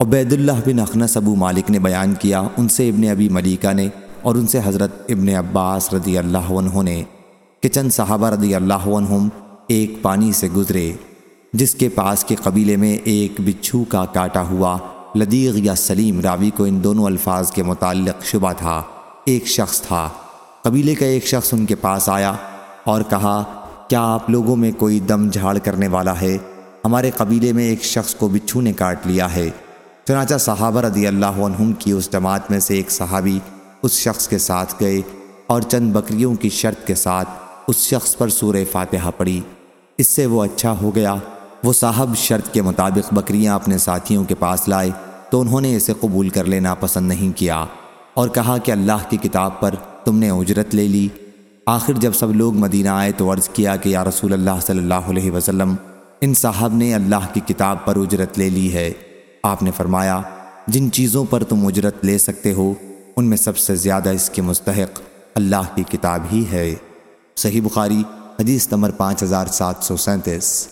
عبید اللہ بن اخنس ابو مالک نے بیان کیا، ان سے ابن ابی ملیکہ نے اور ان سے حضرت ابن عباس رضی اللہ عنہ نے کہ چند صحابہ رضی اللہ عنہم ایک پانی سے گزرے، جس کے پاس کے قبیلے میں ایک بچھو کا کاٹا ہوا لدیغ یا سلیم راوی کو ان دونوں الفاظ کے متعلق شبہ تھا۔ ایک شخص تھا۔ قبیلے کا ایک شخص ان کے پاس آیا اور کہا، کیا آپ لوگوں میں کوئی دم جھاڑ کرنے والا ہے؟ ہمارے قبیلے میں ایک شخص کو بچھو نے کاٹ لیا ہے۔ چنانچہ صحابہ رضی اللہ عنہم کی اس جماعت میں سے ایک صحابی اس شخص کے ساتھ گئے اور چند بکریوں کی شرط کے ساتھ اس شخص پر سورہ فاتحہ پڑی اس سے وہ اچھا ہو گیا۔ وہ صاحب شرط کے مطابق بکریاں اپنے ساتھیوں کے پاس لائے تو انہوں نے اسے قبول کر لینا پسند نہیں کیا اور کہا کہ اللہ کی کتاب پر تم نے اجرت لے لی۔ آخر جب سب لوگ مدینہ آئے تو عرض کیا کہ یا رسول اللہ صلی اللہ علیہ وسلم، ان صاحب نے اللہ کی کتاب پر اجرت لے لی ہے۔ آپ نے فرمایا، جن چیزوں پر تم اجرت لے سکتے ہو، ان میں سب سے زیادہ اس کے مستحق اللہ کی کتاب ہی ہے۔ صحیح بخاری، حدیث نمبر پانچ ہزار سات سو سینتیس۔